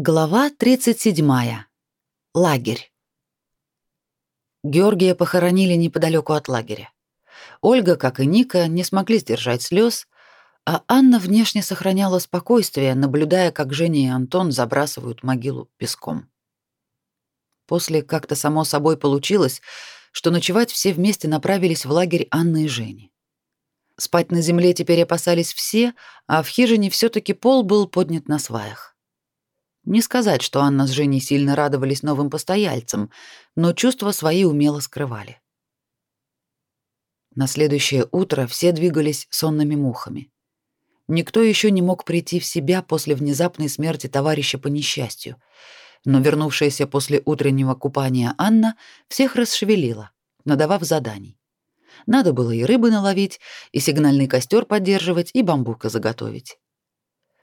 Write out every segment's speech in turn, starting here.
Глава 37. Лагерь. Георгия похоронили неподалеку от лагеря. Ольга, как и Ника, не смогли сдержать слез, а Анна внешне сохраняла спокойствие, наблюдая, как Женя и Антон забрасывают могилу песком. После как-то само собой получилось, что ночевать все вместе направились в лагерь Анны и Жени. Спать на земле теперь опасались все, а в хижине все таки пол был поднят на сваях. Не сказать, что Анна с Женей сильно радовались новым постояльцам, но чувства свои умело скрывали. На следующее утро все двигались сонными мухами. Никто еще не мог прийти в себя после внезапной смерти товарища по несчастью, но вернувшаяся после утреннего купания Анна всех расшевелила, надавав заданий. Надо было и рыбы наловить, и сигнальный костер поддерживать, и бамбука заготовить.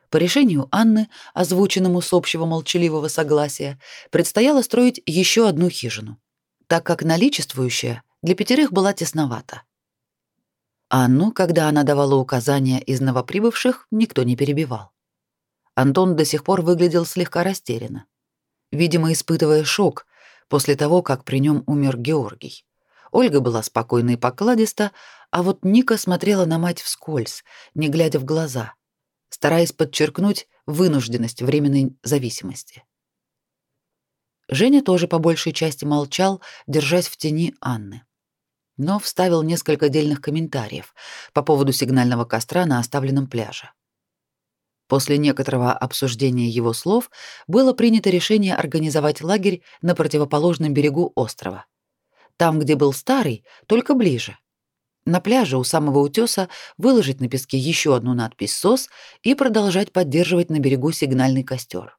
По решению Анны, озвученному с общего молчаливого согласия, предстояло строить еще одну хижину, так как наличествующая для пятерых была тесновата. Анну, когда она давала указания из новоприбывших, никто не перебивал. Антон до сих пор выглядел слегка растерянно, видимо, испытывая шок после того, как при нем умер Георгий. Ольга была спокойна и покладиста, а вот Ника смотрела на мать вскользь, не глядя в глаза — стараясь подчеркнуть вынужденность временной зависимости. Женя тоже по большей части молчал, держась в тени Анны. Но вставил несколько дельных комментариев по поводу сигнального костра на оставленном пляже. После некоторого обсуждения его слов было принято решение организовать лагерь на противоположном берегу острова. Там, где был старый, только ближе, на пляже у самого утеса выложить на песке еще одну надпись «СОС» и продолжать поддерживать на берегу сигнальный костер.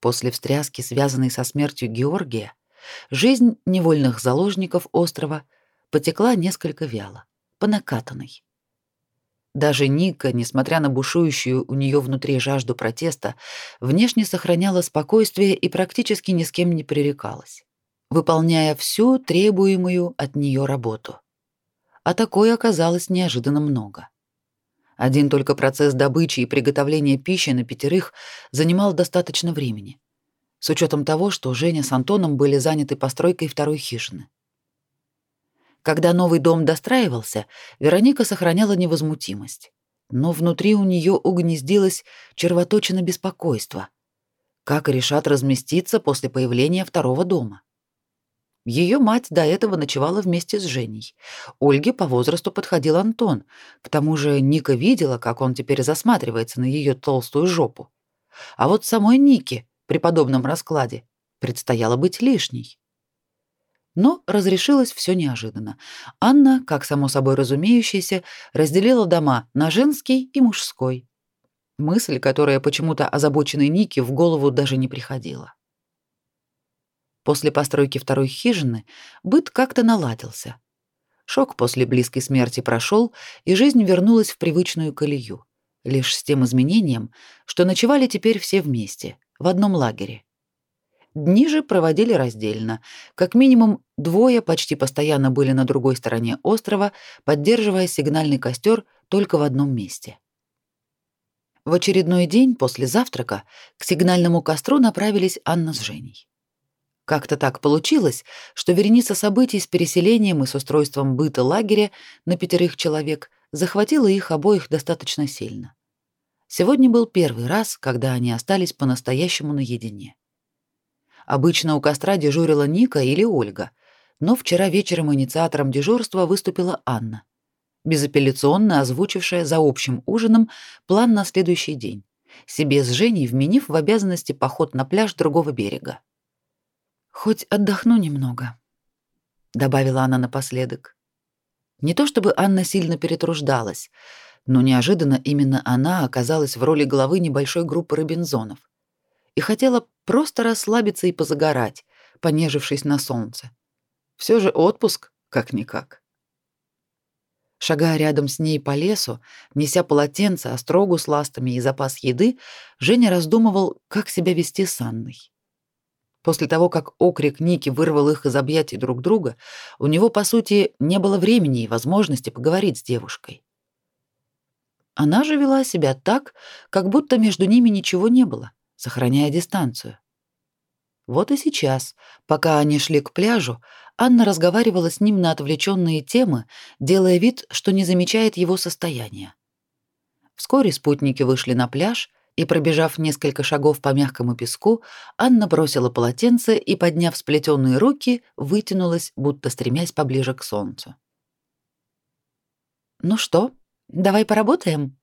После встряски, связанной со смертью Георгия, жизнь невольных заложников острова потекла несколько вяло, по накатанной. Даже Ника, несмотря на бушующую у нее внутри жажду протеста, внешне сохраняла спокойствие и практически ни с кем не пререкалась, выполняя всю требуемую от нее работу а такое оказалось неожиданно много. Один только процесс добычи и приготовления пищи на пятерых занимал достаточно времени, с учетом того, что Женя с Антоном были заняты постройкой второй хижины. Когда новый дом достраивался, Вероника сохраняла невозмутимость, но внутри у нее угнездилось червоточина беспокойства. Как решат разместиться после появления второго дома? Ее мать до этого ночевала вместе с Женей. Ольге по возрасту подходил Антон. К тому же Ника видела, как он теперь засматривается на ее толстую жопу. А вот самой Нике при подобном раскладе предстояло быть лишней. Но разрешилось все неожиданно. Анна, как само собой разумеющееся, разделила дома на женский и мужской. Мысль, которая почему-то озабоченной Нике в голову даже не приходила. После постройки второй хижины быт как-то наладился. Шок после близкой смерти прошел, и жизнь вернулась в привычную колею, лишь с тем изменением, что ночевали теперь все вместе, в одном лагере. Дни же проводили раздельно. Как минимум двое почти постоянно были на другой стороне острова, поддерживая сигнальный костер только в одном месте. В очередной день после завтрака к сигнальному костру направились Анна с Женей. Как-то так получилось, что вереница событий с переселением и с устройством быта лагеря на пятерых человек захватила их обоих достаточно сильно. Сегодня был первый раз, когда они остались по-настоящему наедине. Обычно у костра дежурила Ника или Ольга, но вчера вечером инициатором дежурства выступила Анна, безапелляционно озвучившая за общим ужином план на следующий день, себе с Женей вменив в обязанности поход на пляж другого берега. Хоть отдохну немного, добавила она напоследок. Не то чтобы Анна сильно перетруждалась, но неожиданно именно она оказалась в роли главы небольшой группы робинзонов и хотела просто расслабиться и позагорать, понежившись на солнце. Все же отпуск, как никак. Шагая рядом с ней по лесу, неся полотенце, острогу с ластами и запас еды, Женя раздумывал, как себя вести с Анной. После того, как окрик Ники вырвал их из объятий друг друга, у него, по сути, не было времени и возможности поговорить с девушкой. Она же вела себя так, как будто между ними ничего не было, сохраняя дистанцию. Вот и сейчас, пока они шли к пляжу, Анна разговаривала с ним на отвлеченные темы, делая вид, что не замечает его состояния. Вскоре спутники вышли на пляж, и, пробежав несколько шагов по мягкому песку, Анна бросила полотенце и, подняв сплетенные руки, вытянулась, будто стремясь поближе к солнцу. «Ну что, давай поработаем?»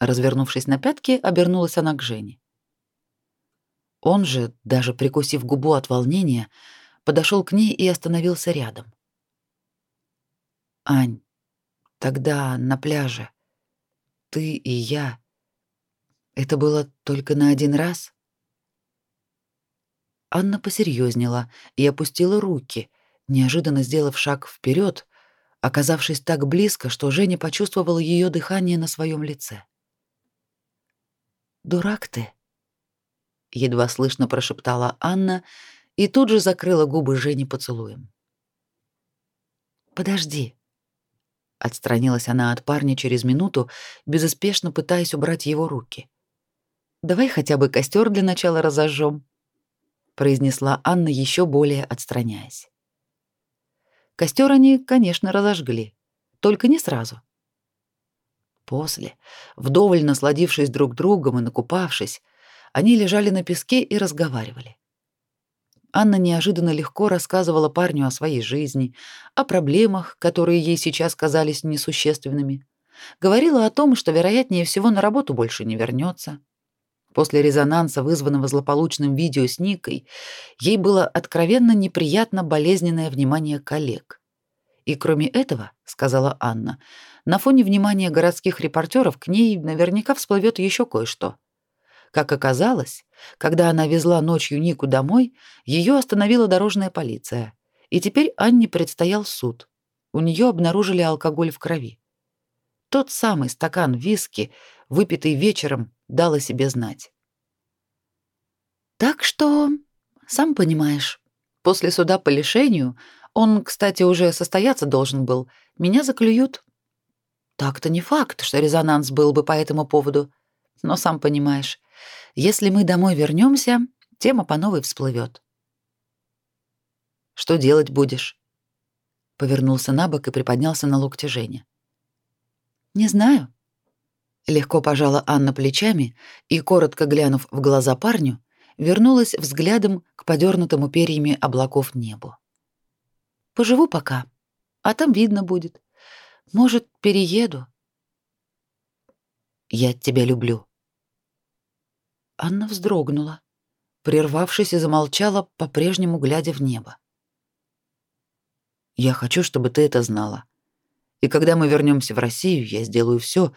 Развернувшись на пятки, обернулась она к Жене. Он же, даже прикусив губу от волнения, подошел к ней и остановился рядом. «Ань, тогда на пляже ты и я. Это было только на один раз?» Анна посерьезнела и опустила руки, неожиданно сделав шаг вперед, оказавшись так близко, что Женя почувствовала ее дыхание на своем лице. «Дурак ты!» едва слышно прошептала Анна и тут же закрыла губы Жени поцелуем. Подожди. Отстранилась она от парня через минуту, безуспешно пытаясь убрать его руки. Давай хотя бы костер для начала разожжем, произнесла Анна еще более отстраняясь. Костер они, конечно, разожгли, только не сразу. После, вдоволь насладившись друг другом и накупавшись, они лежали на песке и разговаривали. Анна неожиданно легко рассказывала парню о своей жизни, о проблемах, которые ей сейчас казались несущественными. Говорила о том, что вероятнее всего на работу больше не вернется. После резонанса, вызванного злополучным видео с Никой, ей было откровенно неприятно болезненное внимание коллег. И кроме этого, сказала Анна, на фоне внимания городских репортеров к ней наверняка всплывет еще кое-что. Как оказалось, когда она везла ночью Нику домой, ее остановила дорожная полиция. И теперь Анне предстоял суд. У нее обнаружили алкоголь в крови. Тот самый стакан виски, выпитый вечером, дал о себе знать. Так что, сам понимаешь, после суда по лишению, он, кстати, уже состояться должен был, меня заклюют. Так-то не факт, что резонанс был бы по этому поводу. Но сам понимаешь, если мы домой вернемся, тема по новой всплывет. Что делать будешь? Повернулся на бок и приподнялся на локте Женя. Не знаю. Легко пожала Анна плечами и, коротко глянув в глаза парню, вернулась взглядом к подернутому перьями облаков небу. Поживу пока, а там видно будет. Может, перееду. Я тебя люблю. Анна вздрогнула, прервавшись и замолчала, по-прежнему глядя в небо. Я хочу, чтобы ты это знала. И когда мы вернемся в Россию, я сделаю все,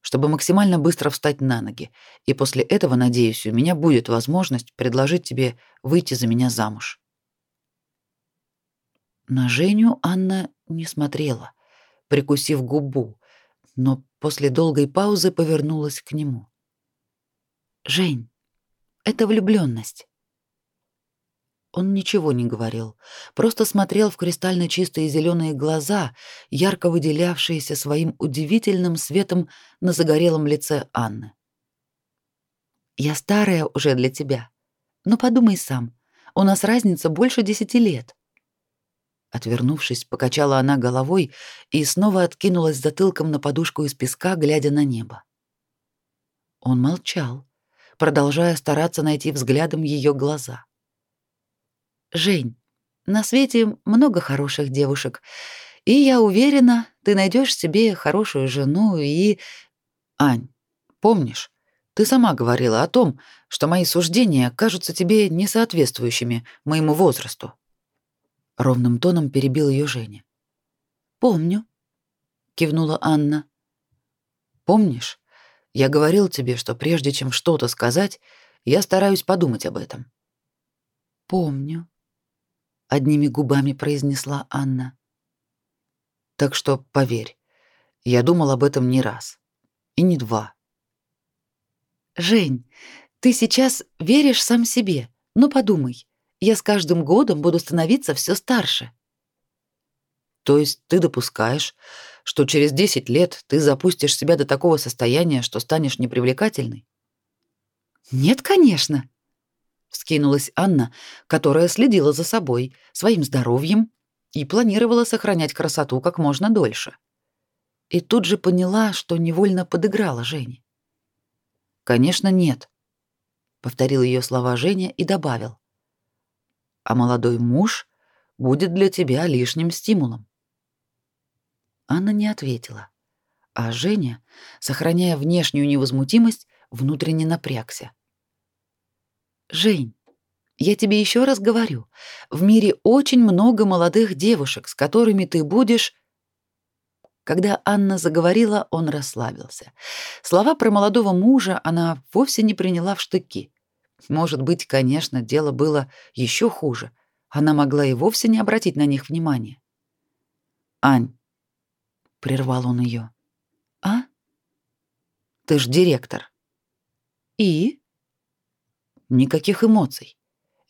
чтобы максимально быстро встать на ноги. И после этого, надеюсь, у меня будет возможность предложить тебе выйти за меня замуж. На Женю Анна не смотрела, прикусив губу, но после долгой паузы повернулась к нему. Жень, это влюблённость. Он ничего не говорил, просто смотрел в кристально чистые зеленые глаза, ярко выделявшиеся своим удивительным светом на загорелом лице Анны. Я старая уже для тебя. Но подумай сам, у нас разница больше десяти лет. Отвернувшись, покачала она головой и снова откинулась затылком на подушку из песка, глядя на небо. Он молчал продолжая стараться найти взглядом ее глаза. Жень, на свете много хороших девушек, и я уверена, ты найдешь себе хорошую жену и Ань, помнишь, ты сама говорила о том, что мои суждения кажутся тебе несоответствующими моему возрасту. Ровным тоном перебил ее Женя. Помню, кивнула Анна. Помнишь, я говорил тебе, что прежде чем что-то сказать, я стараюсь подумать об этом. Помню, одними губами произнесла Анна. Так что поверь, я думал об этом не раз и не два. Жень, ты сейчас веришь сам себе. Ну подумай, я с каждым годом буду становиться все старше. То есть ты допускаешь, что через 10 лет ты запустишь себя до такого состояния, что станешь непривлекательной? Нет, конечно, вскинулась Анна, которая следила за собой, своим здоровьем и планировала сохранять красоту как можно дольше. И тут же поняла, что невольно подыграла Жене. Конечно, нет, повторил ее слова Женя и добавил: А молодой муж будет для тебя лишним стимулом. Анна не ответила, а Женя, сохраняя внешнюю невозмутимость, внутренне напрягся. Жень, я тебе еще раз говорю, в мире очень много молодых девушек, с которыми ты будешь когда Анна заговорила, он расслабился. Слова про молодого мужа она вовсе не приняла в штыки. Может быть, конечно, дело было еще хуже. Она могла и вовсе не обратить на них внимания. «Ань», — прервал он ее, — «а? Ты ж директор». «И?» «Никаких эмоций.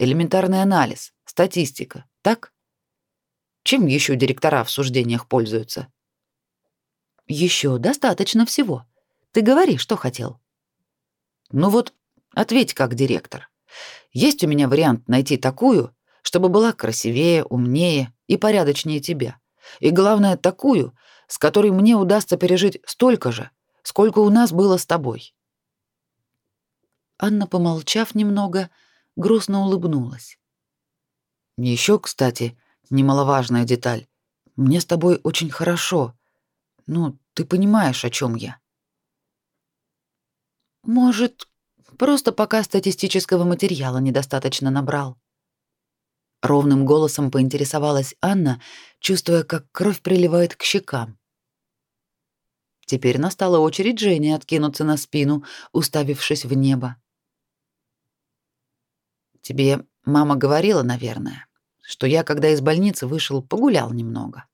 Элементарный анализ, статистика, так? Чем еще директора в суждениях пользуются?» Еще достаточно всего. Ты говори, что хотел. Ну вот, ответь как директор. Есть у меня вариант найти такую, чтобы была красивее, умнее и порядочнее тебя. И главное, такую, с которой мне удастся пережить столько же, сколько у нас было с тобой. Анна, помолчав немного, грустно улыбнулась. Еще, кстати, немаловажная деталь. Мне с тобой очень хорошо. Ну, ты понимаешь, о чем я. Может, просто пока статистического материала недостаточно набрал. Ровным голосом поинтересовалась Анна, чувствуя, как кровь приливает к щекам. Теперь настала очередь Жени откинуться на спину, уставившись в небо. Тебе мама говорила, наверное, что я, когда из больницы вышел, погулял немного.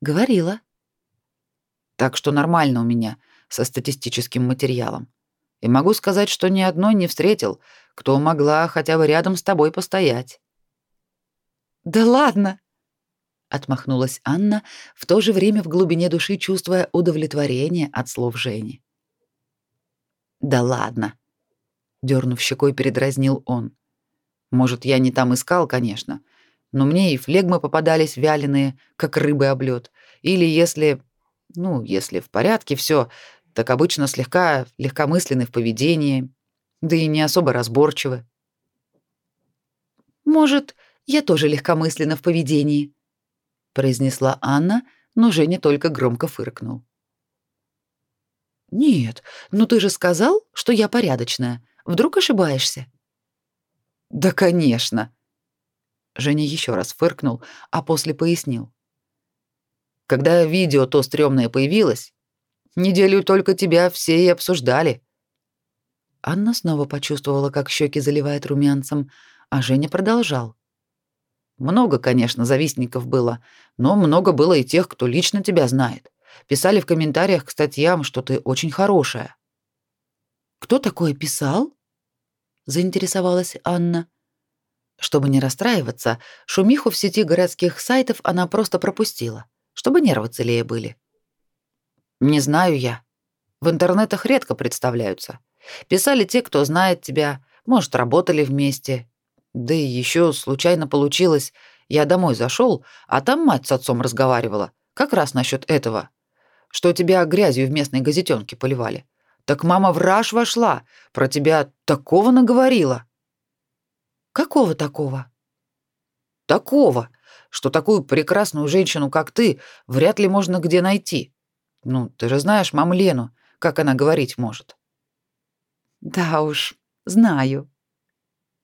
Говорила, так что нормально у меня со статистическим материалом. И могу сказать, что ни одной не встретил, кто могла хотя бы рядом с тобой постоять. Да ладно, отмахнулась Анна, в то же время в глубине души чувствуя удовлетворение от слов Жени. Да ладно, дернув щекой, передразнил он. Может, я не там искал, конечно, но мне и флегмы попадались вяленые, как рыбы об лед. Или если ну, если в порядке все, так обычно слегка легкомысленны в поведении, да и не особо разборчивы. Может, я тоже легкомысленна в поведении, произнесла Анна, но Женя только громко фыркнул. Нет, ну ты же сказал, что я порядочная. Вдруг ошибаешься? Да, конечно. Женя еще раз фыркнул, а после пояснил. Когда видео то стрёмное появилось, неделю только тебя все и обсуждали. Анна снова почувствовала, как щеки заливает румянцем, а Женя продолжал. Много, конечно, завистников было, но много было и тех, кто лично тебя знает. Писали в комментариях к статьям, что ты очень хорошая. Кто такое писал? заинтересовалась Анна. Чтобы не расстраиваться, шумиху в сети городских сайтов она просто пропустила чтобы нервы целее были. Не знаю я. В интернетах редко представляются. Писали те, кто знает тебя, может, работали вместе. Да и еще случайно получилось, я домой зашел, а там мать с отцом разговаривала, как раз насчет этого, что тебя грязью в местной газетенке поливали. Так мама в раж вошла, про тебя такого наговорила. Какого такого? Такого, что такую прекрасную женщину, как ты, вряд ли можно где найти. Ну, ты же знаешь маму Лену, как она говорить может. Да уж, знаю,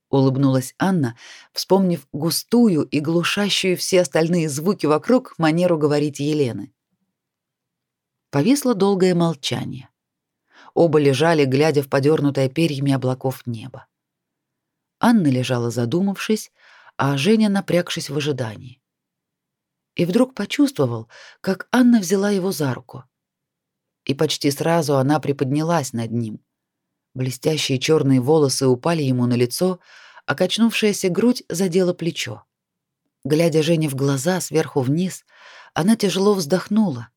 улыбнулась Анна, вспомнив густую и глушащую все остальные звуки вокруг манеру говорить Елены. Повисло долгое молчание. Оба лежали, глядя в подернутое перьями облаков небо. Анна лежала задумавшись, а Женя напрягшись в ожидании и вдруг почувствовал, как Анна взяла его за руку. И почти сразу она приподнялась над ним. Блестящие черные волосы упали ему на лицо, а качнувшаяся грудь задела плечо. Глядя Жене в глаза сверху вниз, она тяжело вздохнула,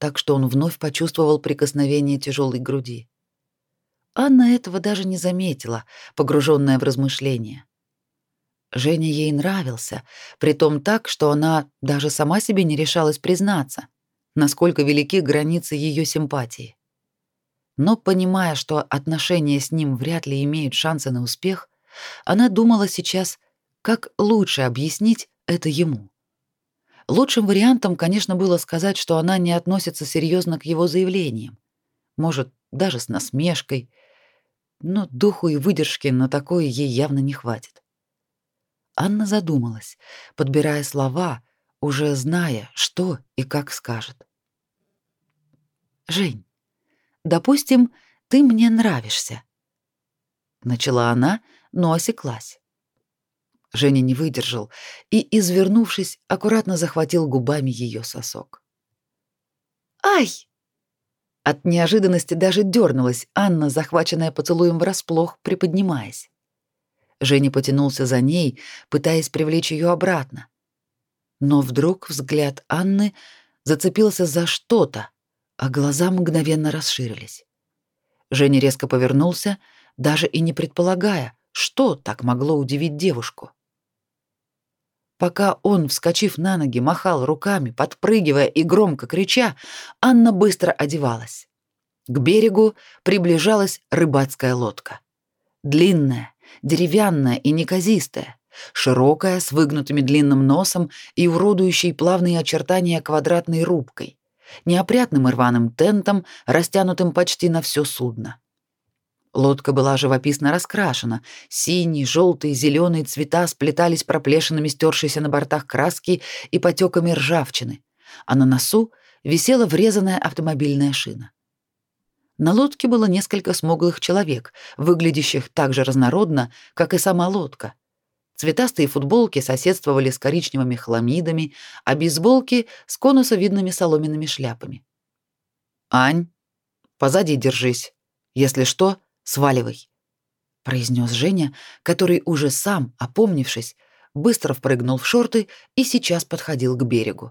так что он вновь почувствовал прикосновение тяжелой груди. Анна этого даже не заметила, погруженная в размышления. Женя ей нравился, притом так, что она даже сама себе не решалась признаться, насколько велики границы ее симпатии. Но понимая, что отношения с ним вряд ли имеют шансы на успех, она думала сейчас, как лучше объяснить это ему. Лучшим вариантом, конечно, было сказать, что она не относится серьезно к его заявлениям. Может, даже с насмешкой, но духу и выдержки на такое ей явно не хватит. Анна задумалась, подбирая слова, уже зная, что и как скажет. «Жень, допустим, ты мне нравишься», — начала она, но осеклась. Женя не выдержал и, извернувшись, аккуратно захватил губами ее сосок. «Ай!» От неожиданности даже дернулась Анна, захваченная поцелуем врасплох, приподнимаясь. Женя потянулся за ней, пытаясь привлечь ее обратно. Но вдруг взгляд Анны зацепился за что-то, а глаза мгновенно расширились. Женя резко повернулся, даже и не предполагая, что так могло удивить девушку. Пока он, вскочив на ноги, махал руками, подпрыгивая и громко крича, Анна быстро одевалась. К берегу приближалась рыбацкая лодка. Длинная, деревянная и неказистая, широкая, с выгнутыми длинным носом и уродующей плавные очертания квадратной рубкой, неопрятным и рваным тентом, растянутым почти на все судно. Лодка была живописно раскрашена. Синий, желтый, зеленый цвета сплетались проплешинами стершейся на бортах краски и потеками ржавчины, а на носу висела врезанная автомобильная шина. На лодке было несколько смуглых человек, выглядящих так же разнородно, как и сама лодка. Цветастые футболки соседствовали с коричневыми хламидами, а бейсболки — с конусовидными соломенными шляпами. «Ань, позади держись. Если что, Сваливай, произнес Женя, который уже сам, опомнившись, быстро впрыгнул в шорты и сейчас подходил к берегу.